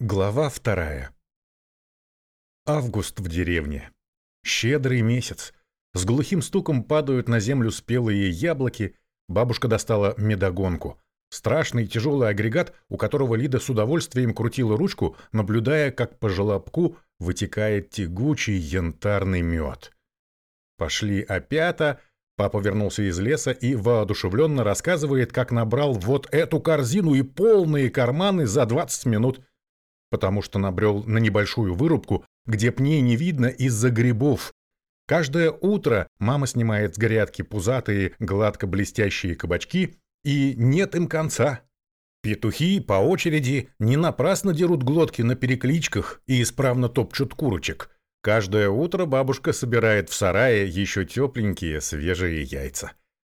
Глава вторая. Август в деревне. Щедрый месяц. С глухим стуком падают на землю спелые яблоки. Бабушка достала медогонку. Страшный тяжелый агрегат, у которого Лида с удовольствием крутила ручку, наблюдая, как по желобку вытекает тягучий янтарный мед. Пошли опята. Папа вернулся из леса и воодушевленно рассказывает, как набрал вот эту корзину и полные карманы за 20 минут потому что набрел на небольшую вырубку, где пней не видно из-за грибов. Каждое утро мама снимает с грядки пузатые, гладко блестящие кабачки, и нет им конца. Петухи по очереди не напрасно дерут глотки на перекличках и исправно топчут курочек. Каждое утро бабушка собирает в сарае еще тепленькие свежие яйца.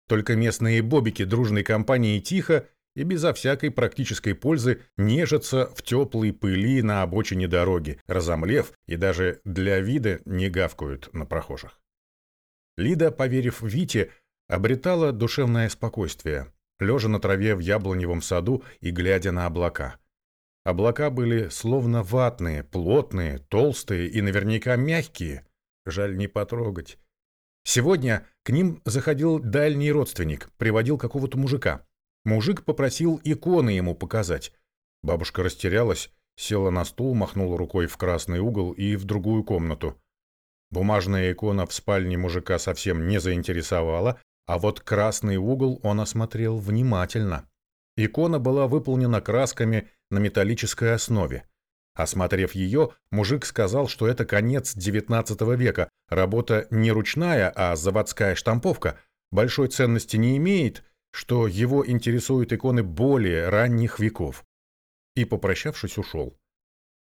Только местные бобики дружной компании тихо и безо всякой практической пользы нежатся в теплой пыли на обочине дороги, разомлев и даже для вида не гавкают на прохожих. Лида, поверив Вите, обретала душевное спокойствие, лежа на траве в яблоневом саду и глядя на облака. Облака были словно ватные, плотные, толстые и наверняка мягкие. Жаль не потрогать. Сегодня к ним заходил дальний родственник, приводил какого-то мужика. Мужик попросил иконы ему показать. Бабушка растерялась, села на стул, махнула рукой в красный угол и в другую комнату. Бумажная икона в спальне мужика совсем не заинтересовала, а вот красный угол он осмотрел внимательно. Икона была выполнена красками на металлической основе. Осмотрев ее, мужик сказал, что это конец XIX века, работа не ручная, а заводская штамповка, большой ценности не имеет, что его интересуют иконы более ранних веков. И, попрощавшись, ушел.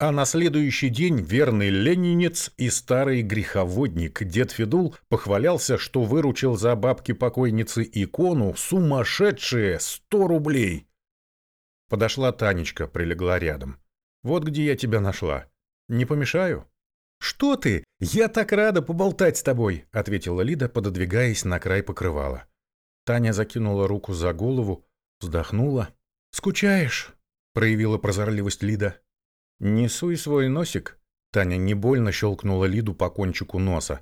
А на следующий день верный ленинец и старый греховодник дед Федул похвалялся, что выручил за бабки покойницы икону сумасшедшие сто рублей. Подошла Танечка, прилегла рядом. «Вот где я тебя нашла. Не помешаю?» «Что ты? Я так рада поболтать с тобой», — ответила Лида, пододвигаясь на край покрывала. Таня закинула руку за голову, вздохнула. «Скучаешь?» — проявила прозорливость Лида. «Не суй свой носик». Таня не больно щелкнула Лиду по кончику носа.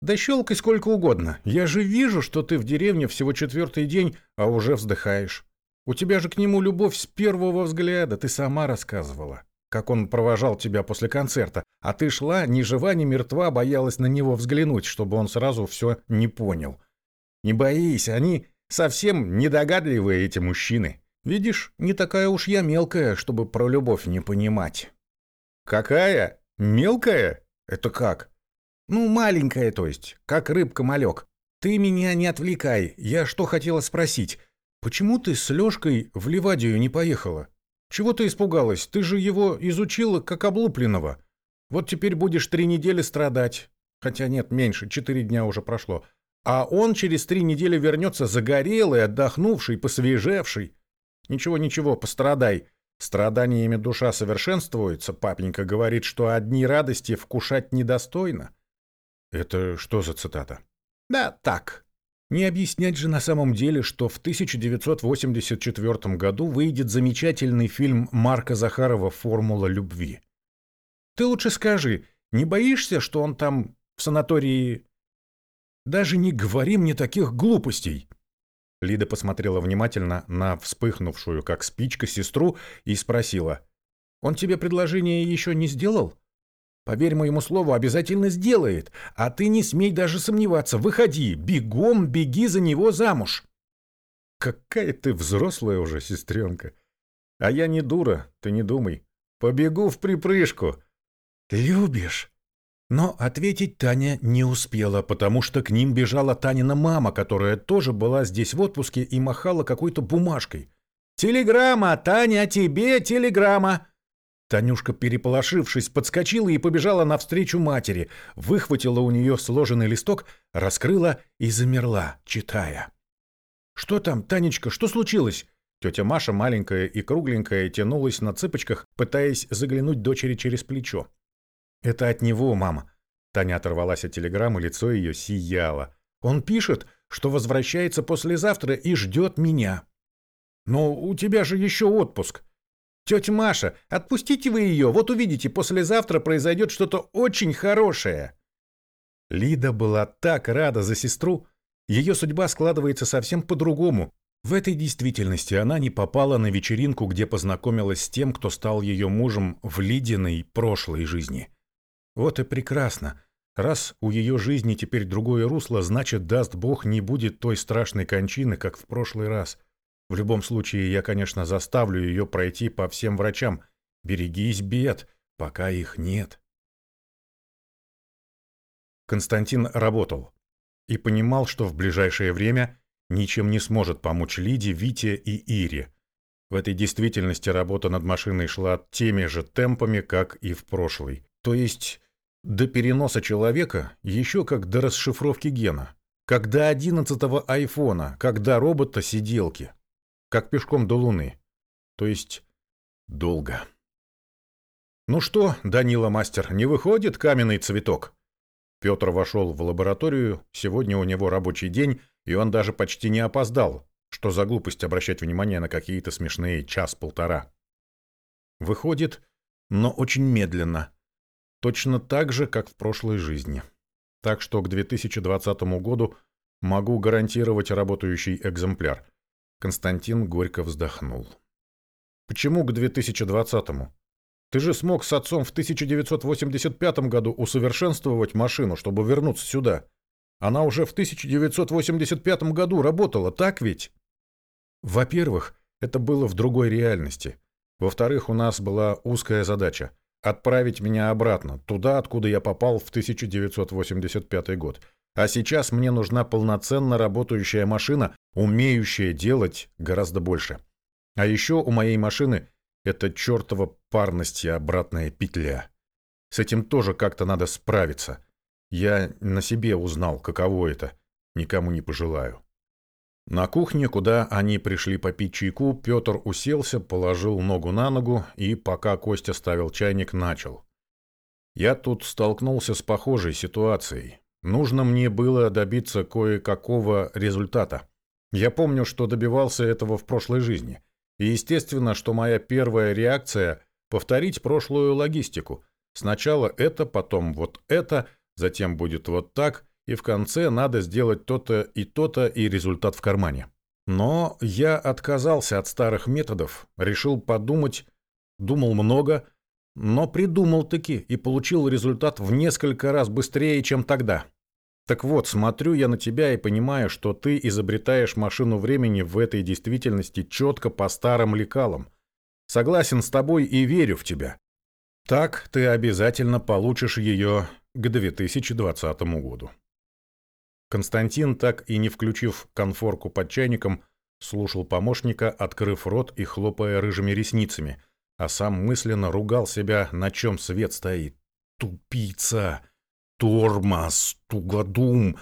«Да щелкай сколько угодно. Я же вижу, что ты в деревне всего четвертый день, а уже вздыхаешь. У тебя же к нему любовь с первого взгляда, ты сама рассказывала. Как он провожал тебя после концерта, а ты шла, ни жива, ни мертва, боялась на него взглянуть, чтобы он сразу все не понял. Не боись, они совсем недогадливые, эти мужчины. Видишь, не такая уж я мелкая, чтобы про любовь не понимать. Какая? Мелкая? Это как? Ну, маленькая, то есть, как рыбка-малек. Ты меня не отвлекай, я что хотела спросить. Почему ты с Лёшкой в Ливадию не поехала? Чего ты испугалась? Ты же его изучила как облупленного. Вот теперь будешь три недели страдать. Хотя нет, меньше, четыре дня уже прошло. А он через три недели вернется загорелый, отдохнувший, посвежевший. Ничего-ничего, пострадай. Страданиями душа совершенствуется, папенька говорит, что одни радости вкушать недостойно. Это что за цитата? Да, так. Не объяснять же на самом деле, что в 1984 году выйдет замечательный фильм Марка Захарова «Формула любви». Ты лучше скажи, не боишься, что он там в санатории даже не говори мне таких глупостей!» Лида посмотрела внимательно на вспыхнувшую, как спичка, сестру и спросила. «Он тебе предложение еще не сделал?» «Поверь моему слову, обязательно сделает. А ты не смей даже сомневаться. Выходи, бегом беги за него замуж!» «Какая ты взрослая уже, сестренка!» «А я не дура, ты не думай. Побегу в припрыжку!» «Любишь?» Но ответить Таня не успела, потому что к ним бежала Танина мама, которая тоже была здесь в отпуске и махала какой-то бумажкой. «Телеграмма! Таня, тебе телеграмма!» Танюшка, переполошившись, подскочила и побежала навстречу матери, выхватила у нее сложенный листок, раскрыла и замерла, читая. «Что там, Танечка, что случилось?» Тетя Маша, маленькая и кругленькая, тянулась на цыпочках, пытаясь заглянуть дочери через плечо. «Это от него, мама». Таня оторвалась от телеграммы, лицо ее сияло. «Он пишет, что возвращается послезавтра и ждет меня». «Но у тебя же еще отпуск». «Тетя Маша, отпустите вы ее, вот увидите, послезавтра произойдет что-то очень хорошее». Лида была так рада за сестру. Ее судьба складывается совсем по-другому. В этой действительности она не попала на вечеринку, где познакомилась с тем, кто стал ее мужем в Лидиной прошлой жизни. Вот и прекрасно. Раз у ее жизни теперь другое русло, значит, даст Бог, не будет той страшной кончины, как в прошлый раз. В любом случае, я, конечно, заставлю ее пройти по всем врачам. Берегись бед, пока их нет. Константин работал и понимал, что в ближайшее время ничем не сможет помочь Лиде, Вите и Ире. В этой действительности работа над машиной шла теми же темпами, как и в прошлой. То есть до переноса человека еще как до расшифровки гена. Как до одиннадцатого айфона, как до робота-сиделки. Как пешком до Луны. То есть долго. «Ну что, Данила мастер, не выходит каменный цветок?» Петр вошел в лабораторию, сегодня у него рабочий день, и он даже почти не опоздал. Что за глупость обращать внимание на какие-то смешные час-полтора? Выходит, но очень медленно. Точно так же, как в прошлой жизни. Так что к 2020 году могу гарантировать работающий экземпляр. Константин горько вздохнул. Почему к 2020-му? Ты же смог с отцом в 1985 году усовершенствовать машину, чтобы вернуться сюда. Она уже в 1985 году работала, так ведь? Во-первых, это было в другой реальности. Во-вторых, у нас была узкая задача – отправить меня обратно, туда, откуда я попал в 1985 год. А сейчас мне нужна полноценно работающая машина, умеющая делать гораздо больше. А еще у моей машины это чертова парность и обратная петля. С этим тоже как-то надо справиться. Я на себе узнал, каково это. Никому не пожелаю. На кухне, куда они пришли попить чайку, Петр уселся, положил ногу на ногу и, пока Костя ставил чайник, начал. «Я тут столкнулся с похожей ситуацией. Нужно мне было добиться кое-какого результата. Я помню, что добивался этого в прошлой жизни. И естественно, что моя первая реакция – повторить прошлую логистику. Сначала это, потом вот это, затем будет вот так, и в конце надо сделать то-то и то-то, и результат в кармане. Но я отказался от старых методов, решил подумать, думал много, но придумал таки и получил результат в несколько раз быстрее, чем тогда. Так вот, смотрю я на тебя и понимаю, что ты изобретаешь машину времени в этой действительности четко по старым лекалам. Согласен с тобой и верю в тебя. Так ты обязательно получишь ее к 2020 году. Константин, так и не включив конфорку под чайником, слушал помощника, открыв рот и хлопая рыжими ресницами, а сам мысленно ругал себя, на чем свет стоит. «Тупица!» Тормоз, тугодум.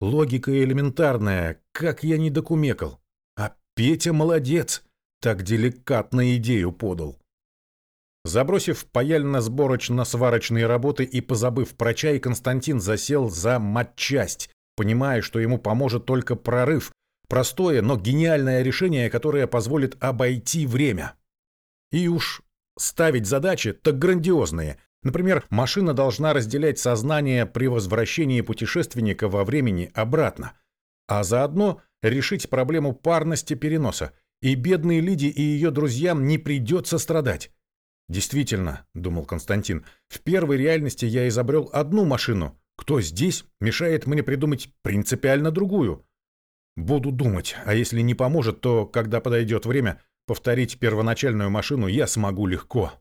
Логика элементарная, как я не докумекал. А Петя молодец, так деликатно идею подал. Забросив паяльно-сборочно-сварочные работы и позабыв про чай, Константин засел за матчасть, понимая, что ему поможет только прорыв, простое, но гениальное решение, которое позволит обойти время. И уж ставить задачи так грандиозные, Например, машина должна разделять сознание при возвращении путешественника во времени обратно, а заодно решить проблему парности переноса, и бедной Лиде и ее друзьям не придется страдать. Действительно, думал Константин, в первой реальности я изобрел одну машину. Кто здесь мешает мне придумать принципиально другую? Буду думать, а если не поможет, то, когда подойдет время, повторить первоначальную машину я смогу легко.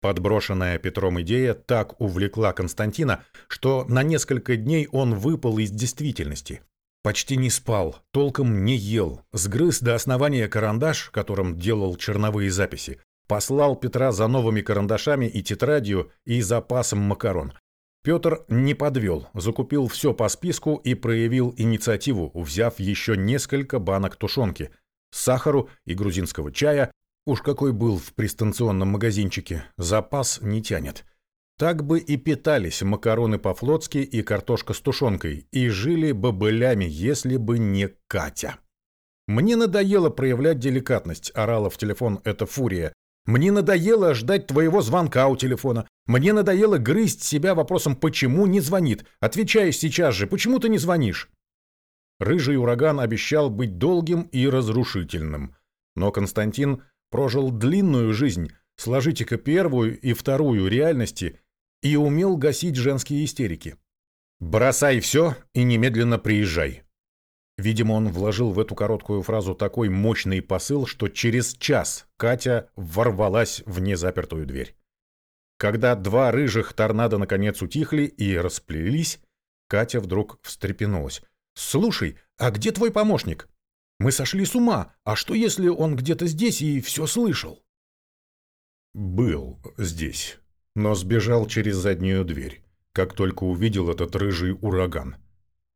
Подброшенная Петром идея так увлекла Константина, что на несколько дней он выпал из действительности. Почти не спал, толком не ел, сгрыз до основания карандаш, которым делал черновые записи, послал Петра за новыми карандашами и тетрадью и запасом макарон. Петр не подвел, закупил все по списку и проявил инициативу, взяв еще несколько банок тушенки, сахару и грузинского чая, Уж какой был в пристанционном магазинчике, запас не тянет. Так бы и питались макароны по-флотски и картошка с тушенкой, и жили бобылями, если бы не Катя. Мне надоело проявлять деликатность, орала в телефон эта фурия. Мне надоело ждать твоего звонка у телефона. Мне надоело грызть себя вопросом, почему не звонит. Отвечай сейчас же, почему ты не звонишь? Рыжий ураган обещал быть долгим и разрушительным. Но Константин прожил длинную жизнь, сложите-ка первую и вторую реальности, и умел гасить женские истерики. «Бросай все и немедленно приезжай». Видимо, он вложил в эту короткую фразу такой мощный посыл, что через час Катя ворвалась в незапертую дверь. Когда два рыжих торнадо наконец утихли и расплелись, Катя вдруг встрепенулась. «Слушай, а где твой помощник? Мы сошли с ума. А что, если он где-то здесь и все слышал?» «Был здесь, но сбежал через заднюю дверь, как только увидел этот рыжий ураган.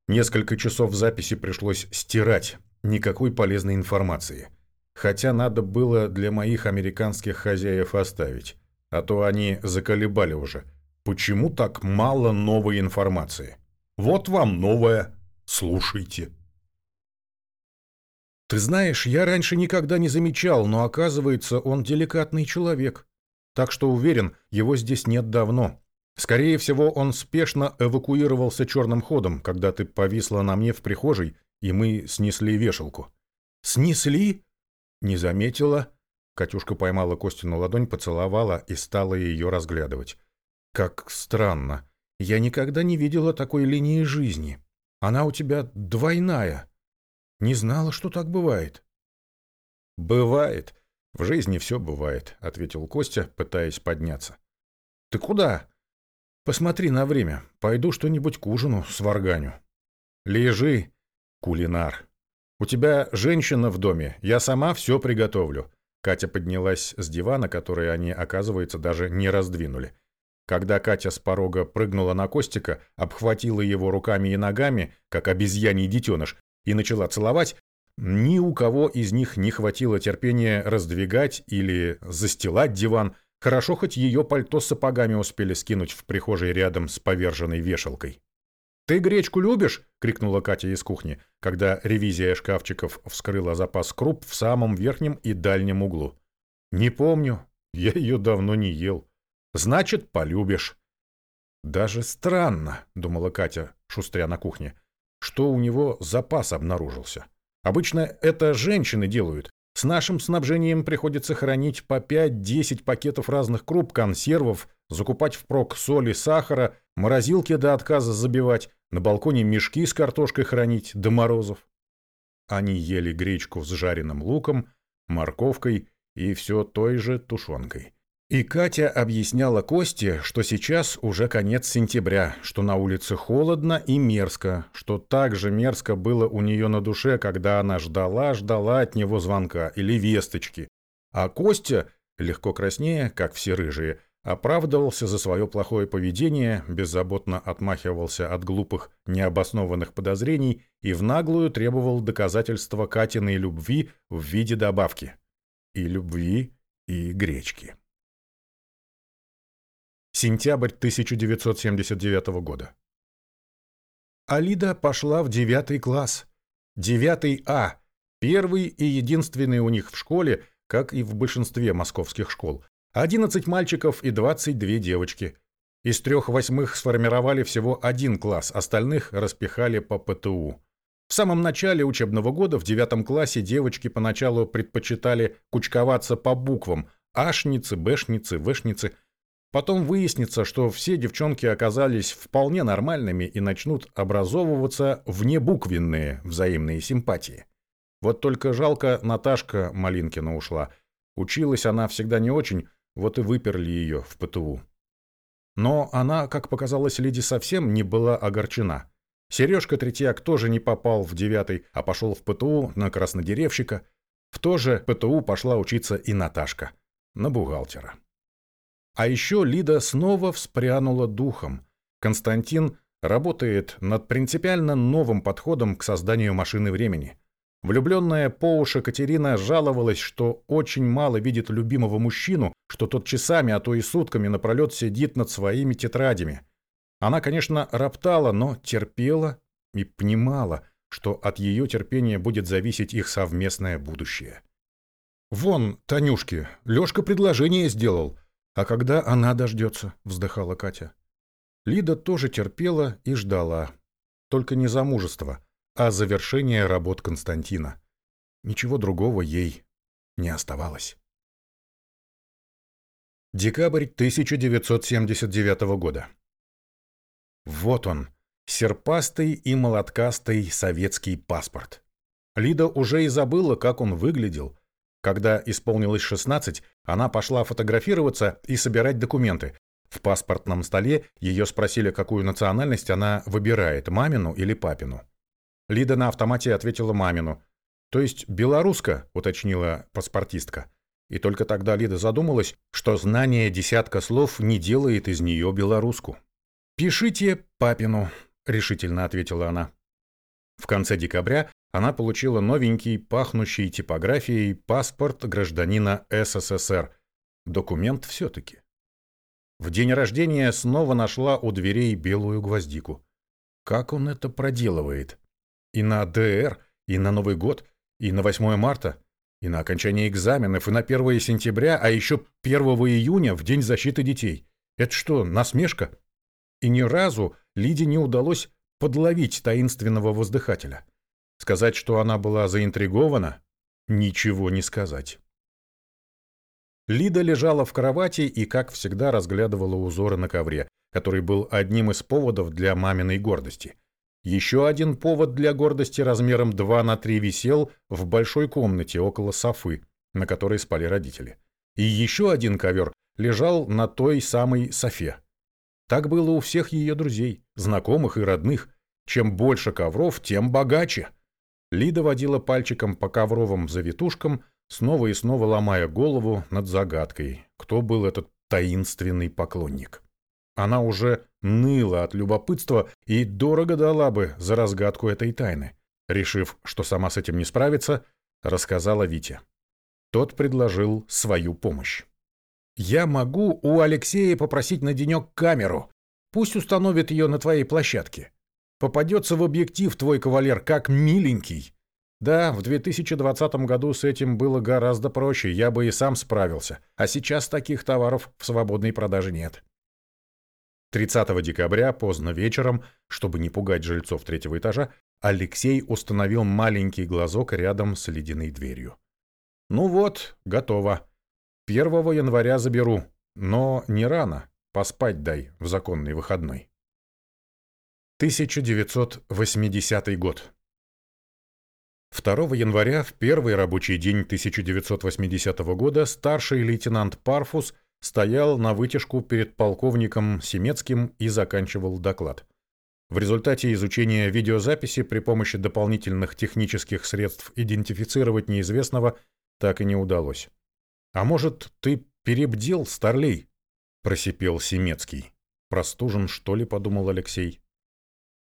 Несколько часов записи пришлось стирать, никакой полезной информации. Хотя надо было для моих американских хозяев оставить, а то они заколебали уже. Почему так мало новой информации? Вот вам новая, слушайте. Ты знаешь, я раньше никогда не замечал, но оказывается, он деликатный человек. Так что уверен, его здесь нет давно. Скорее всего, он спешно эвакуировался черным ходом, когда ты повисла на мне в прихожей, и мы снесли вешалку. «Снесли?» «Не заметила». Катюшка поймала Костину ладонь, поцеловала и стала ее разглядывать. «Как странно. Я никогда не видела такой линии жизни. Она у тебя двойная. Не знала, что так бывает». «Бывает. В жизни все бывает», — ответил Костя, пытаясь подняться. «Ты куда?» Посмотри на время. Пойду что-нибудь к ужину сварганю. Лежи, кулинар. У тебя женщина в доме. Я сама все приготовлю. Катя поднялась с дивана, который они, оказывается, даже не раздвинули. Когда Катя с порога прыгнула на Костика, обхватила его руками и ногами, как обезьяний детеныш, и начала целовать, ни у кого из них не хватило терпения раздвигать или застилать диван, Хорошо, хоть ее пальто с сапогами успели скинуть в прихожей рядом с поверженной вешалкой. «Ты гречку любишь?» — крикнула Катя из кухни, когда ревизия шкафчиков вскрыла запас круп в самом верхнем и дальнем углу. «Не помню. Я ее давно не ел. Значит, полюбишь». «Даже странно», — думала Катя, шустря на кухне, — «что у него запас обнаружился. Обычно это женщины делают, с нашим снабжением приходится хранить по 5-10 пакетов разных круп, консервов, закупать впрок соли, сахара, морозилки до отказа забивать, на балконе мешки с картошкой хранить до морозов. Они ели гречку с жареным луком, морковкой и все той же тушенкой. И Катя объясняла Косте, что сейчас уже конец сентября, что на улице холодно и мерзко, что так же мерзко было у нее на душе, когда она ждала-ждала от него звонка или весточки. А Костя, легко краснее, как все рыжие, оправдывался за свое плохое поведение, беззаботно отмахивался от глупых, необоснованных подозрений и в наглую требовал доказательства Катиной любви в виде добавки. И любви, и гречки. Сентябрь 1979 года. Алида пошла в девятый класс. Девятый А. Первый и единственный у них в школе, как и в большинстве московских школ. 11 мальчиков и 22 девочки. Из трех восьмых сформировали всего один класс, остальных распихали по ПТУ. В самом начале учебного года в девятом классе девочки поначалу предпочитали кучковаться по буквам – ашницы, бэшницы, вэшницы – Потом выяснится, что все девчонки оказались вполне нормальными и начнут образовываться внебуквенные взаимные симпатии. Вот только жалко Наташка Малинкина ушла. Училась она всегда не очень, вот и выперли ее в ПТУ. Но она, как показалось Лиде, совсем не была огорчена. Сережка Третьяк тоже не попал в девятый, а пошел в ПТУ на краснодеревщика. В то же ПТУ пошла учиться и Наташка, на бухгалтера. А еще Лида снова вспрянула духом. Константин работает над принципиально новым подходом к созданию машины времени. Влюбленная по уши Катерина жаловалась, что очень мало видит любимого мужчину, что тот часами, а то и сутками напролет сидит над своими тетрадями. Она, конечно, роптала, но терпела и понимала. что от ее терпения будет зависеть их совместное будущее. «Вон, Танюшке, Лёшка предложение сделал. А когда она дождется?» — вздыхала Катя. Лида тоже терпела и ждала. Только не замужества, а завершения работ Константина. Ничего другого ей не оставалось. Декабрь 1979 года. Вот он, серпастый и молоткастый советский паспорт. Лида уже и забыла, как он выглядел. Когда исполнилось 16, она пошла фотографироваться и собирать документы. В паспортном столе ее спросили, какую национальность она выбирает, мамину или папину. Лида на автомате ответила мамину. «То есть белоруска», — уточнила паспортистка. И только тогда Лида задумалась, что знание десятка слов не делает из нее белоруску. «Пишите папину», — решительно ответила она. В конце декабря она получила новенький, пахнущий типографией паспорт гражданина СССР. Документ все-таки. В день рождения снова нашла у дверей белую гвоздику. Как он это проделывает? И на ДР, и на Новый год, и на 8 марта, и на окончание экзаменов, и на 1 сентября, а еще 1 июня, в День защиты детей. Это что, насмешка? И ни разу Лиде не удалось подловить таинственного воздыхателя. Сказать, что она была заинтригована, ничего не сказать. Лида лежала в кровати и, как всегда, разглядывала узоры на ковре, который был одним из поводов для маминой гордости. Еще один повод для гордости размером 2 на 3 висел в большой комнате около софы, на которой спали родители. И еще один ковер лежал на той самой софе. Так было у всех ее друзей, знакомых и родных. Чем больше ковров, тем богаче. Лида водила пальчиком по ковровым завитушкам, снова и снова ломая голову над загадкой, кто был этот таинственный поклонник. Она уже ныла от любопытства и дорого дала бы за разгадку этой тайны. Решив, что сама с этим не справится, рассказала Вите. Тот предложил свою помощь. «Я могу у Алексея попросить на денек камеру. Пусть установит ее на твоей площадке. Попадется в объектив твой кавалер как миленький. Да, в 2020 году с этим было гораздо проще, я бы и сам справился. А сейчас таких товаров в свободной продаже нет. 30 декабря, поздно вечером, чтобы не пугать жильцов третьего этажа, Алексей установил маленький глазок рядом с ледяной дверью. «Ну вот, готово. 1 января заберу, но не рано, поспать дай в законный выходной». 1980 год. 2 января, в первый рабочий день 1980 года, старший лейтенант Парфус стоял на вытяжку перед полковником Семецким и заканчивал доклад. В результате изучения видеозаписи при помощи дополнительных технических средств идентифицировать неизвестного так и не удалось. «А может, ты перебдел, старлей?» – просипел Семецкий. «Простужен, что ли?» – подумал Алексей.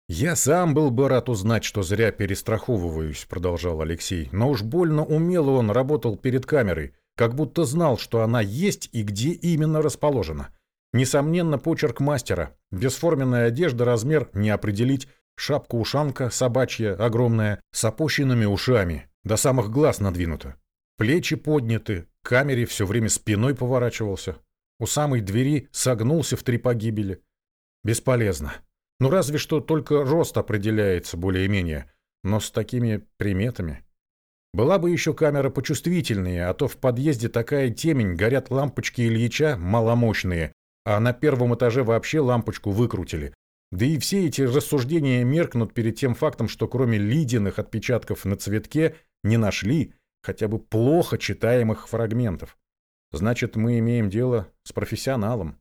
«Я сам был бы рад узнать, что зря перестраховываюсь», — продолжал Алексей. «Но уж больно умело он работал перед камерой, как будто знал, что она есть и где именно расположена. Несомненно, почерк мастера. Бесформенная одежда, размер не определить, шапка-ушанка собачья, огромная, с опущенными ушами, до самых глаз надвинута. Плечи подняты, камере все время спиной поворачивался. У самой двери согнулся в три погибели. Бесполезно. Ну разве что только рост определяется более-менее, но с такими приметами. Была бы еще камера почувствительнее, а то в подъезде такая темень, горят лампочки Ильича маломощные, а на первом этаже вообще лампочку выкрутили. Да и все эти рассуждения меркнут перед тем фактом, что кроме лидиных отпечатков на цветке не нашли хотя бы плохо читаемых фрагментов. Значит, мы имеем дело с профессионалом.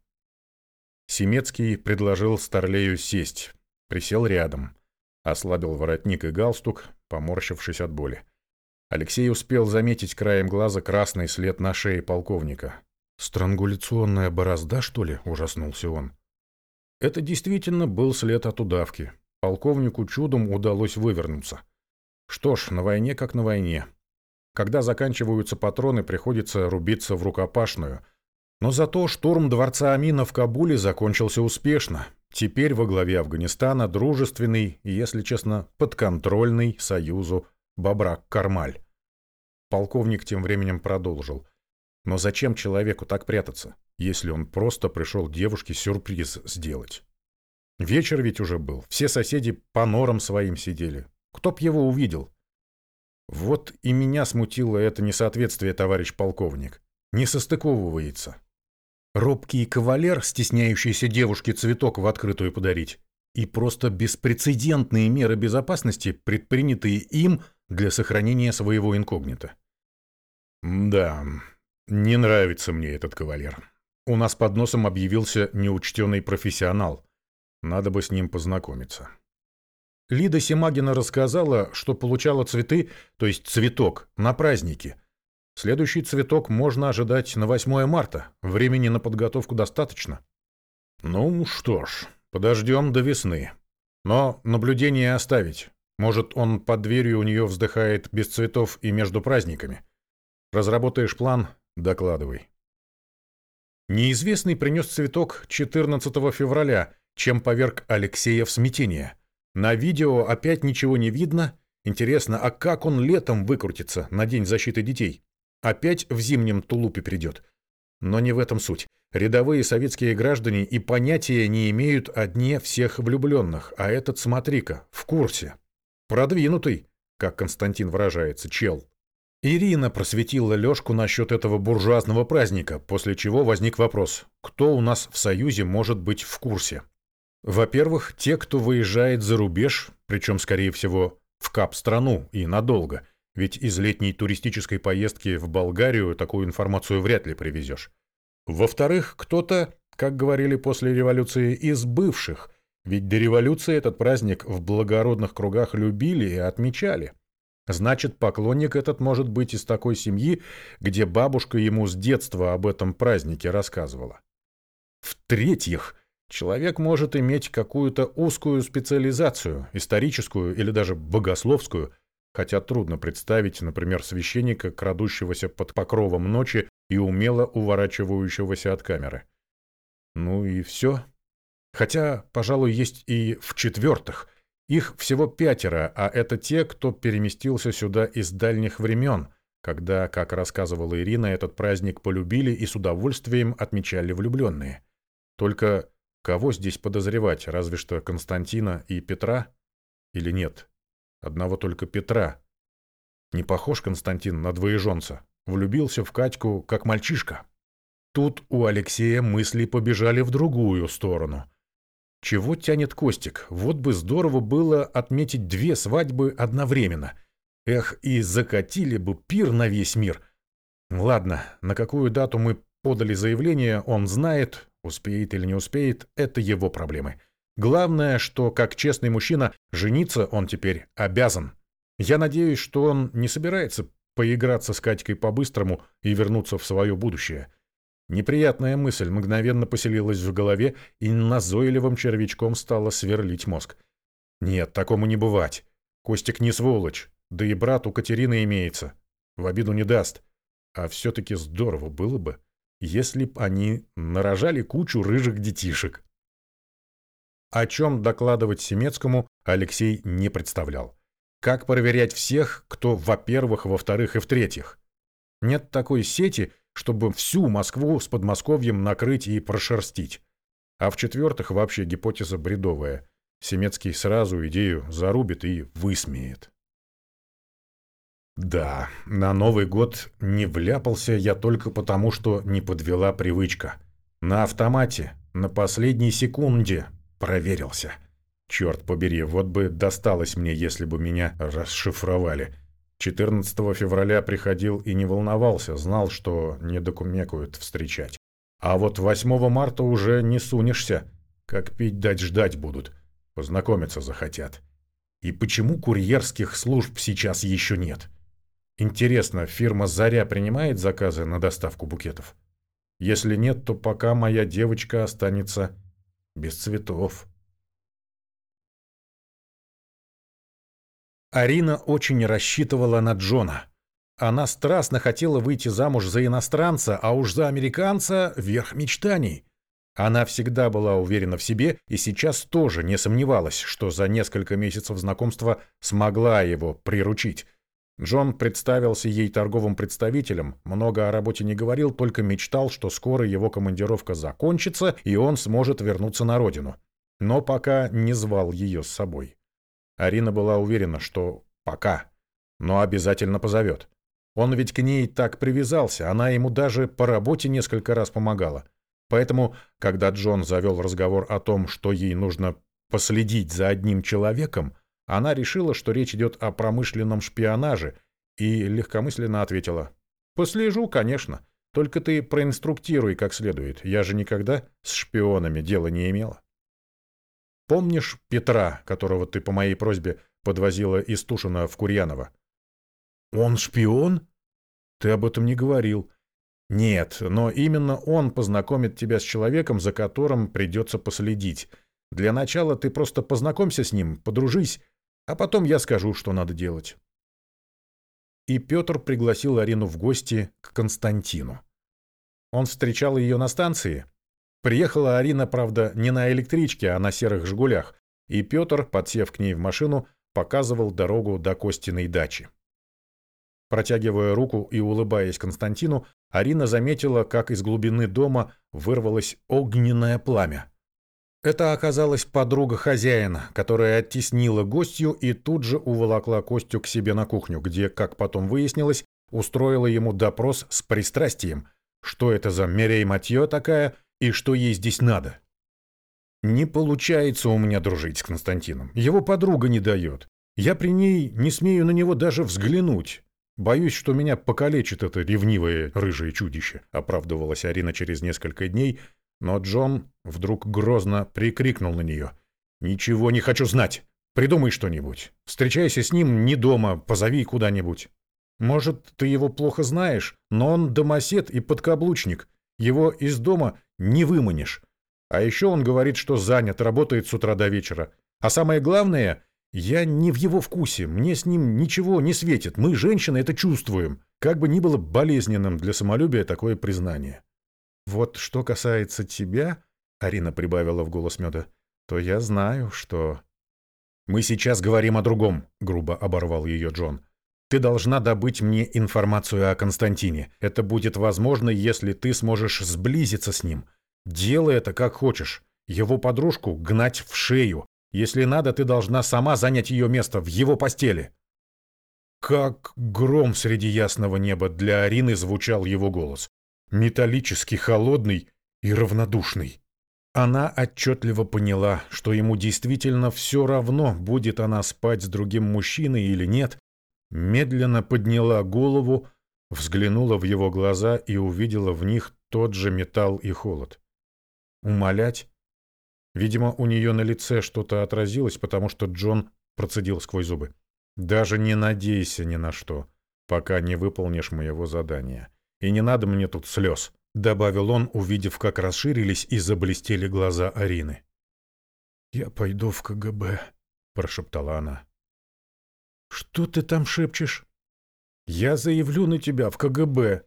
Семецкий предложил Старлею сесть. Присел рядом. Ослабил воротник и галстук, поморщившись от боли. Алексей успел заметить краем глаза красный след на шее полковника. «Странгуляционная борозда, что ли?» – ужаснулся он. Это действительно был след от удавки. Полковнику чудом удалось вывернуться. Что ж, на войне как на войне. Когда заканчиваются патроны, приходится рубиться в рукопашную – но зато штурм дворца Амина в Кабуле закончился успешно. Теперь во главе Афганистана дружественный если честно, подконтрольный Союзу Бабрак-Кармаль. Полковник тем временем продолжил. Но зачем человеку так прятаться, если он просто пришел девушке сюрприз сделать? Вечер ведь уже был, все соседи по норам своим сидели. Кто б его увидел? Вот и меня смутило это несоответствие, товарищ полковник. Не состыковывается. Робкий кавалер, стесняющийся девушке цветок в открытую подарить, и просто беспрецедентные меры безопасности, предпринятые им для сохранения своего инкогнито. Да, не нравится мне этот кавалер. У нас под носом объявился неучтенный профессионал. Надо бы с ним познакомиться. Лида Семагина рассказала, что получала цветы, то есть цветок, на праздники. Следующий цветок можно ожидать на 8 марта. Времени на подготовку достаточно. Ну что ж, подождем до весны. Но наблюдение оставить. Может, он под дверью у нее вздыхает без цветов и между праздниками. Разработаешь план — докладывай. Неизвестный принес цветок 14 февраля, чем поверг Алексея в смятение. На видео опять ничего не видно. Интересно, а как он летом выкрутится на День защиты детей? Опять в зимнем тулупе придет. Но не в этом суть. Рядовые советские граждане и понятия не имеют о дне всех влюбленных, а этот, смотри-ка, в курсе. Продвинутый, как Константин выражается, чел. Ирина просветила Лёшку насчет этого буржуазного праздника, после чего возник вопрос, кто у нас в Союзе может быть в курсе. Во-первых, те, кто выезжает за рубеж, причем, скорее всего, в кап-страну и надолго, ведь из летней туристической поездки в Болгарию такую информацию вряд ли привезешь. Во-вторых, кто-то, как говорили после революции, из бывших, ведь до революции этот праздник в благородных кругах любили и отмечали. Значит, поклонник этот может быть из такой семьи, где бабушка ему с детства об этом празднике рассказывала. В-третьих, Человек может иметь какую-то узкую специализацию, историческую или даже богословскую, хотя трудно представить, например, священника, крадущегося под покровом ночи и умело уворачивающегося от камеры. Ну и все. Хотя, пожалуй, есть и в-четвертых. Их всего пятеро, а это те, кто переместился сюда из дальних времен, когда, как рассказывала Ирина, этот праздник полюбили и с удовольствием отмечали влюбленные. Только Кого здесь подозревать, разве что Константина и Петра? Или нет? Одного только Петра. Не похож Константин на двоеженца. Влюбился в Катьку, как мальчишка. Тут у Алексея мысли побежали в другую сторону. Чего тянет Костик? Вот бы здорово было отметить две свадьбы одновременно. Эх, и закатили бы пир на весь мир. Ладно, на какую дату мы подали заявление, он знает, Успеет или не успеет – это его проблемы. Главное, что, как честный мужчина, жениться он теперь обязан. Я надеюсь, что он не собирается поиграться с Катькой по-быстрому и вернуться в свое будущее. Неприятная мысль мгновенно поселилась в голове и назойливым червячком стала сверлить мозг. Нет, такому не бывать. Костик не сволочь, да и брат у Катерины имеется. В обиду не даст. А все-таки здорово было бы если б они нарожали кучу рыжих детишек. О чем докладывать Семецкому Алексей не представлял. Как проверять всех, кто во-первых, во-вторых и в-третьих? Нет такой сети, чтобы всю Москву с Подмосковьем накрыть и прошерстить. А в-четвертых, вообще гипотеза бредовая. Семецкий сразу идею зарубит и высмеет. Да, на Новый год не вляпался я только потому, что не подвела привычка. На автомате, на последней секунде проверился. Черт побери, вот бы досталось мне, если бы меня расшифровали. 14 февраля приходил и не волновался, знал, что не докумекают встречать. А вот 8 марта уже не сунешься. Как пить дать ждать будут. Познакомиться захотят. И почему курьерских служб сейчас еще нет? — Интересно, фирма «Заря» принимает заказы на доставку букетов? Если нет, то пока моя девочка останется без цветов. Арина очень рассчитывала на Джона. Она страстно хотела выйти замуж за иностранца, а уж за американца — верх мечтаний. Она всегда была уверена в себе и сейчас тоже не сомневалась, что за несколько месяцев знакомства смогла его приручить. Джон представился ей торговым представителем, много о работе не говорил, только мечтал, что скоро его командировка закончится, и он сможет вернуться на родину. Но пока не звал ее с собой. Арина была уверена, что пока, но обязательно позовет. Он ведь к ней так привязался, она ему даже по работе несколько раз помогала. Поэтому, когда Джон завел разговор о том, что ей нужно последить за одним человеком, она решила, что речь идет о промышленном шпионаже, и легкомысленно ответила. «Послежу, конечно. Только ты проинструктируй как следует. Я же никогда с шпионами дела не имела». «Помнишь Петра, которого ты по моей просьбе подвозила из Тушина в Курьяново?» «Он шпион?» «Ты об этом не говорил. Нет, но именно он познакомит тебя с человеком, за которым придется последить. Для начала ты просто познакомься с ним, подружись, а потом я скажу, что надо делать. И Петр пригласил Арину в гости к Константину. Он встречал ее на станции. Приехала Арина, правда, не на электричке, а на серых «Жигулях», и Петр, подсев к ней в машину, показывал дорогу до Костиной дачи. Протягивая руку и улыбаясь Константину, Арина заметила, как из глубины дома вырвалось огненное пламя. Это оказалась подруга хозяина, которая оттеснила гостью и тут же уволокла Костю к себе на кухню, где, как потом выяснилось, устроила ему допрос с пристрастием. Что это за Мерей Матье такая и что ей здесь надо? Не получается у меня дружить с Константином. Его подруга не дает. Я при ней не смею на него даже взглянуть. «Боюсь, что меня покалечит это ревнивое рыжее чудище», — оправдывалась Арина через несколько дней, но Джон вдруг грозно прикрикнул на нее. «Ничего не хочу знать! Придумай что-нибудь. Встречайся с ним не дома, позови куда-нибудь. Может, ты его плохо знаешь, но он домосед и подкаблучник. Его из дома не выманишь. А еще он говорит, что занят, работает с утра до вечера. А самое главное, я не в его вкусе, мне с ним ничего не светит. Мы, женщины, это чувствуем. Как бы ни было болезненным для самолюбия такое признание. Вот что касается тебя, Арина прибавила в голос меда, то я знаю, что... Мы сейчас говорим о другом, грубо оборвал ее Джон. Ты должна добыть мне информацию о Константине. Это будет возможно, если ты сможешь сблизиться с ним. Делай это как хочешь. Его подружку гнать в шею, если надо, ты должна сама занять ее место в его постели. Как гром среди ясного неба для Арины звучал его голос. Металлический, холодный и равнодушный. Она отчетливо поняла, что ему действительно все равно, будет она спать с другим мужчиной или нет, медленно подняла голову, взглянула в его глаза и увидела в них тот же металл и холод. Умолять Видимо, у нее на лице что-то отразилось, потому что Джон процедил сквозь зубы. «Даже не надейся ни на что, пока не выполнишь моего задания. И не надо мне тут слез», — добавил он, увидев, как расширились и заблестели глаза Арины. «Я пойду в КГБ», — прошептала она. «Что ты там шепчешь?» «Я заявлю на тебя в КГБ».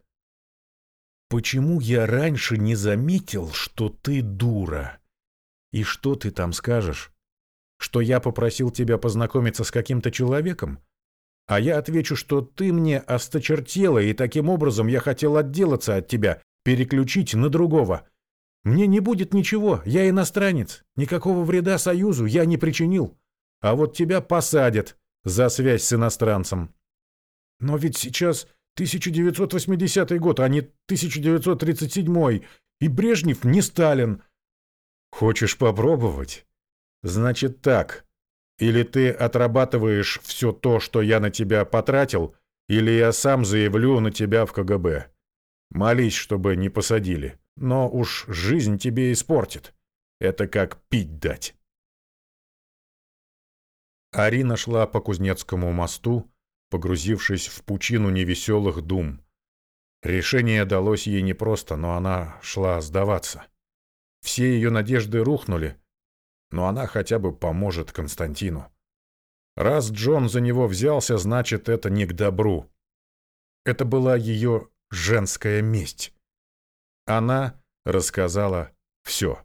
«Почему я раньше не заметил, что ты дура?» И что ты там скажешь? Что я попросил тебя познакомиться с каким-то человеком? А я отвечу, что ты мне осточертела, и таким образом я хотел отделаться от тебя, переключить на другого. Мне не будет ничего, я иностранец, никакого вреда Союзу я не причинил. А вот тебя посадят за связь с иностранцем. Но ведь сейчас 1980 год, а не 1937, и Брежнев не Сталин. Хочешь попробовать? Значит так. Или ты отрабатываешь все то, что я на тебя потратил, или я сам заявлю на тебя в КГБ. Молись, чтобы не посадили. Но уж жизнь тебе испортит. Это как пить дать. Арина шла по Кузнецкому мосту, погрузившись в пучину невеселых дум. Решение далось ей непросто, но она шла сдаваться. Все ее надежды рухнули, но она хотя бы поможет Константину. Раз Джон за него взялся, значит, это не к добру. Это была ее женская месть. Она рассказала Все.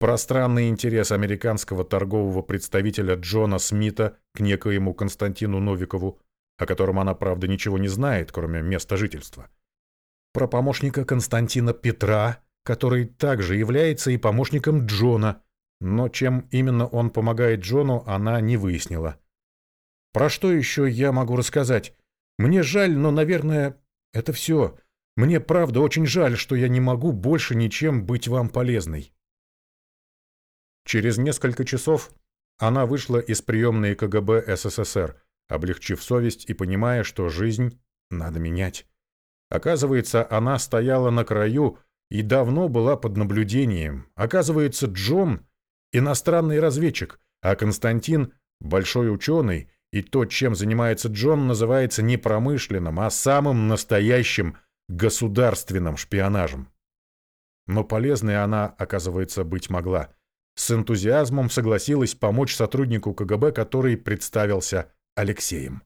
Пространный интерес американского торгового представителя Джона Смита к некоему Константину Новикову, о котором она, правда, ничего не знает, кроме места жительства. Про помощника Константина Петра, который также является и помощником Джона, но чем именно он помогает Джону, она не выяснила. Про что еще я могу рассказать? Мне жаль, но, наверное, это все. Мне правда очень жаль, что я не могу больше ничем быть вам полезной. Через несколько часов она вышла из приемной КГБ СССР, облегчив совесть и понимая, что жизнь надо менять. Оказывается, она стояла на краю и давно была под наблюдением. Оказывается, Джон — иностранный разведчик, а Константин — большой ученый, и то, чем занимается Джон, называется не промышленным, а самым настоящим государственным шпионажем. Но полезной она, оказывается, быть могла. С энтузиазмом согласилась помочь сотруднику КГБ, который представился Алексеем.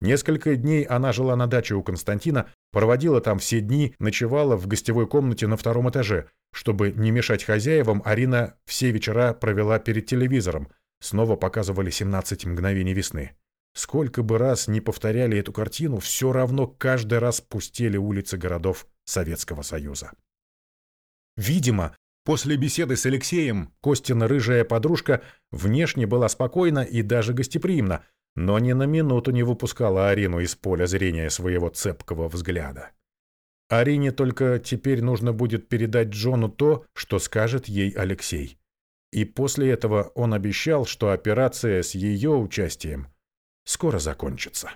Несколько дней она жила на даче у Константина, проводила там все дни, ночевала в гостевой комнате на втором этаже. Чтобы не мешать хозяевам, Арина все вечера провела перед телевизором. Снова показывали 17 мгновений весны. Сколько бы раз не повторяли эту картину, все равно каждый раз пустели улицы городов Советского Союза. Видимо, после беседы с Алексеем Костина рыжая подружка внешне была спокойна и даже гостеприимна, но ни на минуту не выпускала Арину из поля зрения своего цепкого взгляда. Арине только теперь нужно будет передать Джону то, что скажет ей Алексей. И после этого он обещал, что операция с ее участием скоро закончится.